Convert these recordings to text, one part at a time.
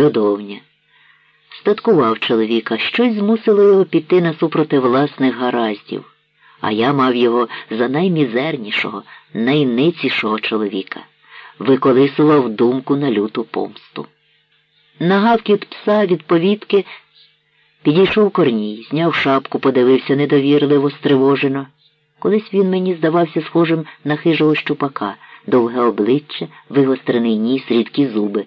льодовня. Статкував чоловіка, щось змусило його піти насупроти власних гараздів, а я мав його за наймізернішого, найницішого чоловіка, виколисував думку на люту помсту. На гавкіт пса від повітки підійшов корній, зняв шапку, подивився недовірливо, стривожено. Колись він мені здавався схожим на хижого щупака, довге обличчя, вигострений ніс, рідкі зуби.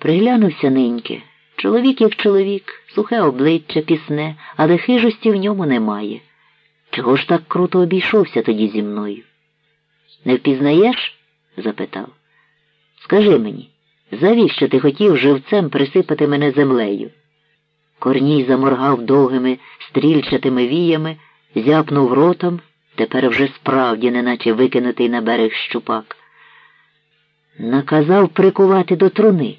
Приглянувся неньки. Чоловік як чоловік, сухе обличчя, пісне, але хижості в ньому немає. Чого ж так круто обійшовся тоді зі мною? Не впізнаєш? запитав. Скажи мені, завіщо ти хотів живцем присипати мене землею? Корній заморгав довгими стрільчатими віями, зяпнув ротом, тепер вже справді, неначе викинутий на берег щупак. Наказав прикувати до труни.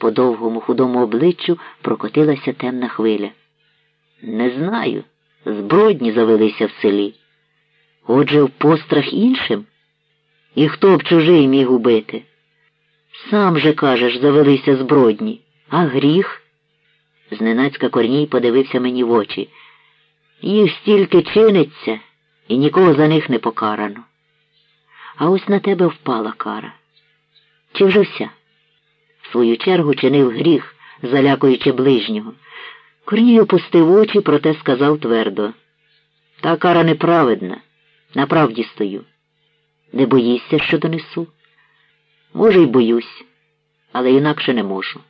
По довгому худому обличчю прокотилася темна хвиля. Не знаю. Збродні завелися в селі. Отже, в пострах іншим? І хто б чужий міг убити? Сам же, кажеш, завелися збродні, а гріх? Зненацька корній подивився мені в очі. Їх стільки чиниться, і нікого за них не покарано. А ось на тебе впала кара. Чи вже вся? Свою чергу чинив гріх, залякуючи ближнього. Корній опустив очі, проте сказав твердо. Та кара неправедна. На правді стою. Не боїшся, що донесу? Може, й боюсь, але інакше не можу.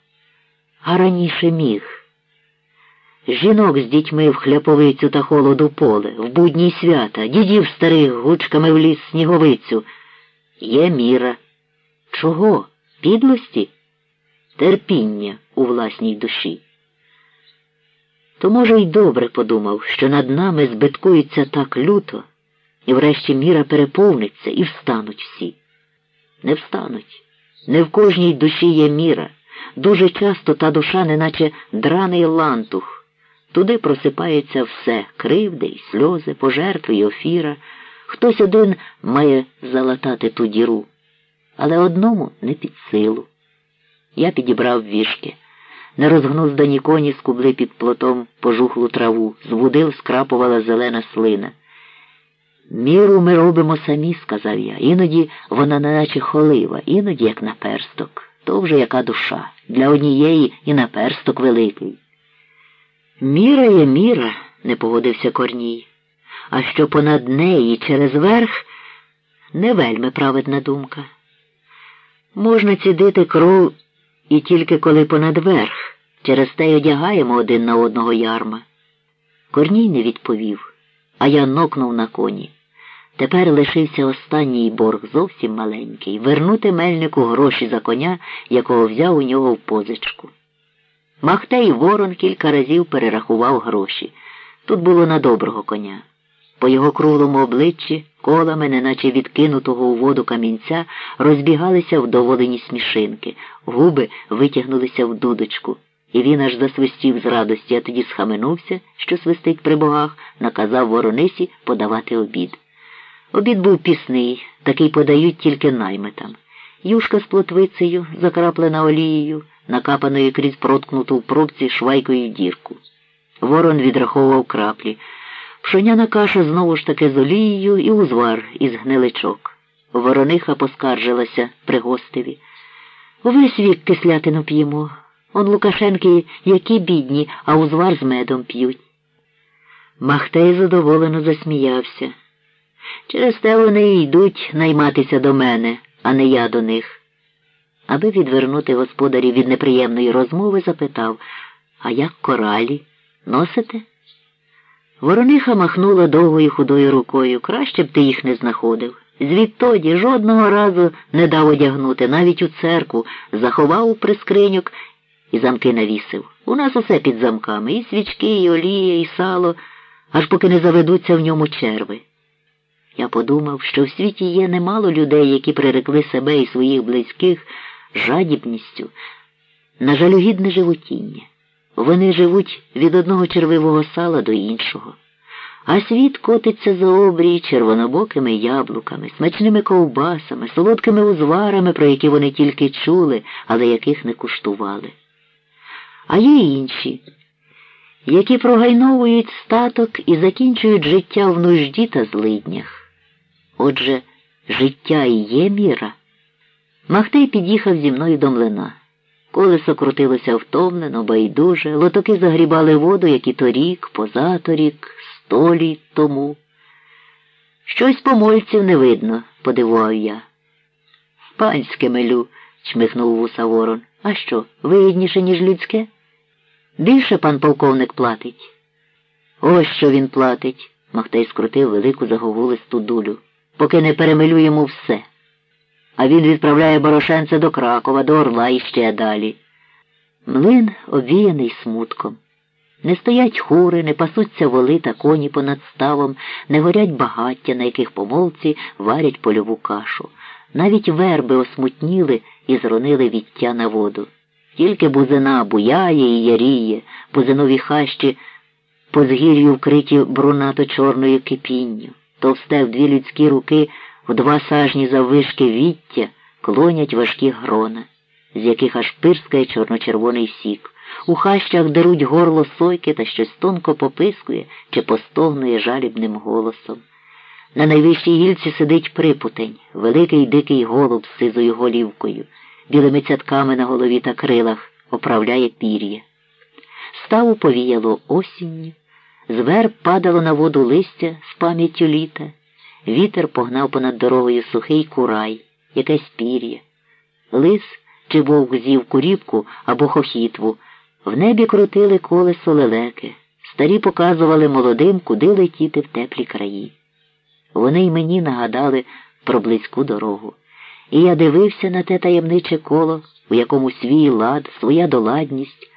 А раніше міг. Жінок з дітьми в хляповицю та холоду поле, в будні свята, дідів старих гучками в ліс сніговицю. Є міра. Чого? Підлості? Терпіння у власній душі. То, може, й добре подумав, що над нами збиткується так люто, і врешті міра переповниться і встануть всі. Не встануть. Не в кожній душі є міра. Дуже часто та душа, неначе драний лантух. Туди просипається все кривди й сльози, пожертви й офіра. Хтось один має залатати ту діру, але одному не під силу. Я підібрав вішки. Нерозгнуздані коні скубли під плотом пожухлу траву, з вудил скрапувала зелена слина. Міру ми робимо самі, сказав я. Іноді вона неначе холива, іноді як наперсток. То вже яка душа. Для однієї і наперсток великий. Міра є міра, не погодився Корній. А що понад неї через верх не вельми праведна думка. Можна цідити кров і тільки коли понад верх, через те й одягаємо один на одного ярма. Корній не відповів, а я нокнув на коні. Тепер лишився останній борг зовсім маленький вернути мельнику гроші за коня, якого взяв у нього в позичку. Махтей ворон кілька разів перерахував гроші. Тут було на доброго коня. По його круглому обличчі, колами, неначе відкинутого у воду камінця, розбігалися вдоволені смішинки, губи витягнулися в дудочку, і він аж засвистів з радості, а тоді схаменувся, що свистить при богах, наказав воронисі подавати обід. Обід був пісний, такий подають тільки наймитам. Юшка з плотвицею, закраплена олією, накапаною крізь проткнуту в пробці швайкою дірку. Ворон відраховував краплі. Пшоняна каша знову ж таки з олією і узвар із гниличок. Ворониха поскаржилася при гостеві. Увесь вік кислятину п'ємо. Он Лукашенки які бідні, а узвар з медом п'ють. Махтей задоволено засміявся. Через те вони й йдуть найматися до мене, а не я до них. Аби відвернути господарів від неприємної розмови, запитав А як коралі? Носите? Ворониха махнула довгою худою рукою. Краще б ти їх не знаходив. Звідтоді жодного разу не дав одягнути, навіть у церкву, заховав у прискриньок і замки навісив. У нас усе під замками, і свічки, і олія, і сало, аж поки не заведуться в ньому черви. Я подумав, що в світі є немало людей, які прирекли себе і своїх близьких жадібністю на жалюгідне животіння. Вони живуть від одного червивого сала до іншого, а світ котиться за обрій червонобокими яблуками, смачними ковбасами, солодкими узварами, про які вони тільки чули, але яких не куштували. А є інші, які прогайновують статок і закінчують життя в нужді та злиднях. Отже, життя і є міра. Махтей під'їхав зі мною до млина. Колесо крутилося втомлено, байдуже, лотоки загрібали воду, як і торік, позаторік, сто літ тому. Щось помольців не видно, подивував я. Панське мелю, чмихнув вуса ворон. А що, вигідніше, ніж людське? Більше пан полковник платить. Ось що він платить, Махтей скрутив велику заговулисту дулю, поки не перемелю йому все. А він відправляє Борошенце до Кракова, до Орла і ще далі. Млин обвіяний смутком. Не стоять хури, не пасуться воли та коні понад ставом, не горять багаття, на яких помолці варять польову кашу. Навіть верби осмутніли і зронили віття на воду. Тільки бузина буяє і яріє, бузинові хащі по згір'ю вкриті брунато чорною кипінню, товсте в дві людські руки в два сажні заввишки віття клонять важкі грона, з яких аж пирскає чорно-червоний сік. У хащах деруть горло сойки та щось тонко попискує чи постогнує жалібним голосом. На найвищій гільці сидить припутень, великий дикий голуб з сизою голівкою, білими цятками на голові та крилах оправляє пір'я. Ставу повіяло осінню, з верб падало на воду листя з пам'яттю літа, вітер погнав понад дорогою сухий курай, якесь пір'я. Лис чи вовк з'їв куріпку або хохітву, в небі крутили колесо лелеки, старі показували молодим, куди летіти в теплі краї. Вони й мені нагадали про близьку дорогу. І я дивився на те таємниче коло, у якому свій лад, своя доладність,